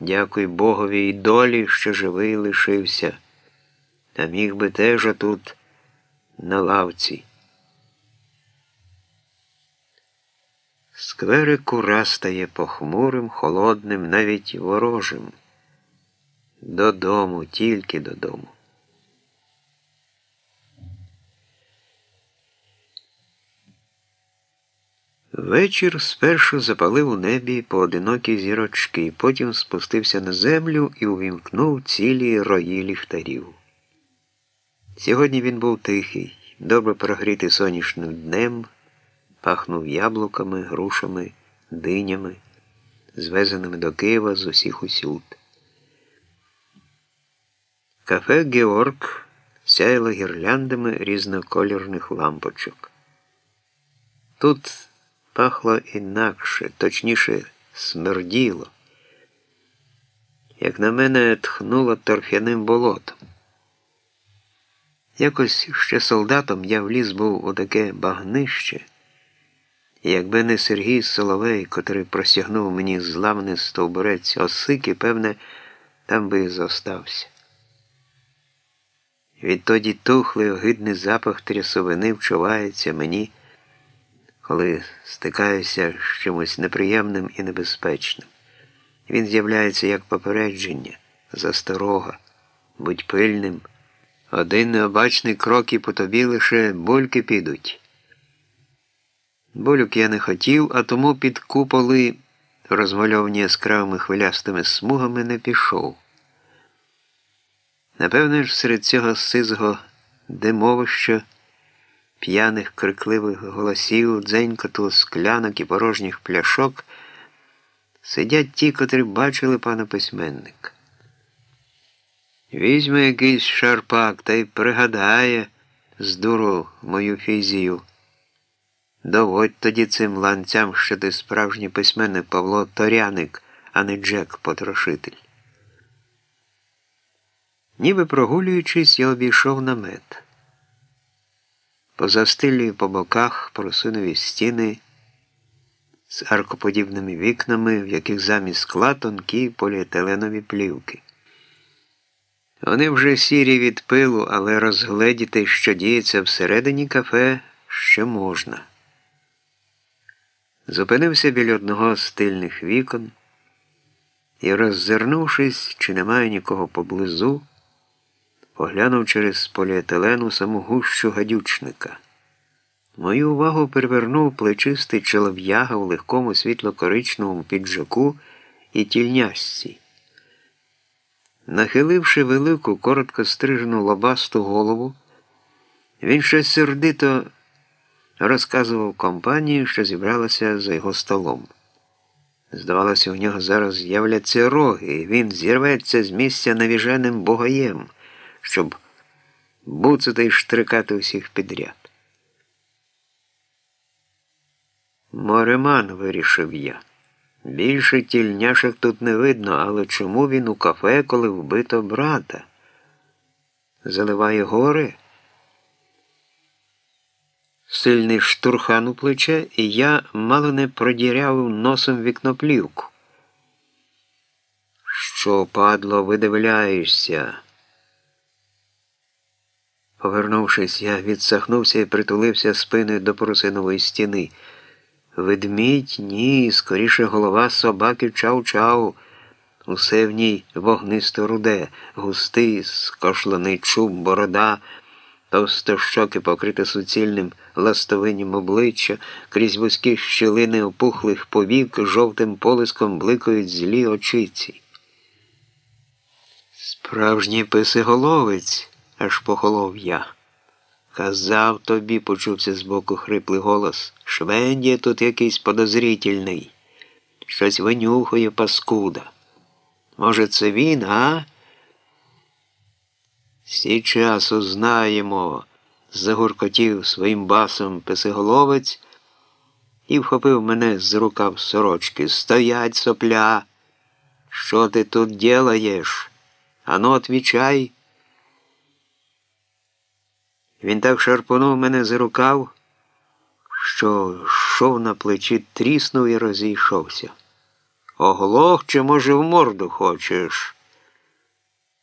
Дякуй Богові і долі, що живий лишився, та міг би теж отут на лавці. Скверик кура стає похмурим, холодним, навіть ворожим. Додому, тільки додому. Вечір спершу запалив у небі поодинокі зірочки, потім спустився на землю і увімкнув цілі рої ліхтарів. Сьогодні він був тихий, добре прогрітий сонячним днем, пахнув яблуками, грушами, динями, звезеними до Києва з усіх усюд. Кафе Георг сяяло гірляндами різнокольорних лампочок. Тут пахло інакше, точніше, смерділо. Як на мене, тхнуло торф'яним болотом. Якось ще солдатом я вліз був у таке багнище, якби не Сергій Соловей, котрий просягнув мені зламаний стовбурець осики, певне, там би і зостався. Відтоді тухлий огидний запах трясовини вчувається мені, коли стикаюся з чимось неприємним і небезпечним. Він з'являється як попередження, засторога, будь пильним. Один необачний крок і по тобі лише бульки підуть. Болюк я не хотів, а тому під куполи, розмальовані яскравими хвилястими смугами, не пішов. Напевне ж, серед цього сизого димовища, п'яних крикливих голосів, дзенькоту склянок і порожніх пляшок, сидять ті, котрі бачили пана письменника. Візьме якийсь шарпак та й пригадає з дуру мою фізію. Доводь тоді цим ланцям, що ти справжній письменник Павло Торяник, а не Джек Потрошитель. Ніби прогулюючись, я обійшов намет. Позастилі по боках просунові стіни з аркоподібними вікнами, в яких замість скла тонкі поліетиленові плівки. Вони вже сірі від пилу, але розгледіти, що діється всередині кафе, ще можна. Зупинився біля одного з тильних вікон і, роззирнувшись, чи немає нікого поблизу, поглянув через поліетилену саму гущу гадючника. Мою увагу привернув плечистий чолов'яга у легкому світло-коричневому піджаку і тільнясці. Нахиливши велику, коротко стрижену лобасту голову, він щось сердито розказував компанії, що зібралася за його столом. Здавалося, у нього зараз з'являться роги, і він зірветься з місця навіженим богаєм, щоб буцати й штрикати усіх підряд. Мореман, вирішив я. Більше тільняшок тут не видно, але чому він у кафе, коли вбито брата? Заливає гори? Сильний штурхан у плече, і я мало не продірявив носом вікноплівку. Що, падло, видивляєшся? Повернувшись, я відсахнувся і притулився спиною до порусинової стіни. Ведмідь ні, скоріше голова собаки чау-чау. Усе в ній вогнисто руде, густий, скошлений чуб, борода, товстощоки покрите суцільним ластовинням обличчя, крізь вузькі щілини опухлих повік жовтим полиском бликають злі очиці. Справжній писиголовець, аж похолов я. Казав тобі, почувся збоку хриплий голос. Швендія тут якийсь подозрительний. Щось винюхує паскуда. Може, це він, а? Сі часу знаємо, загуркотів своїм басом писиголовець і вхопив мене з рукав сорочки. Стоять, сопля. Що ти тут делаєш? Ану, отвічай. Він так шарпонув мене за рукав, що шов на плечі тріснув і розійшовся. Оглох чи, може, в морду хочеш?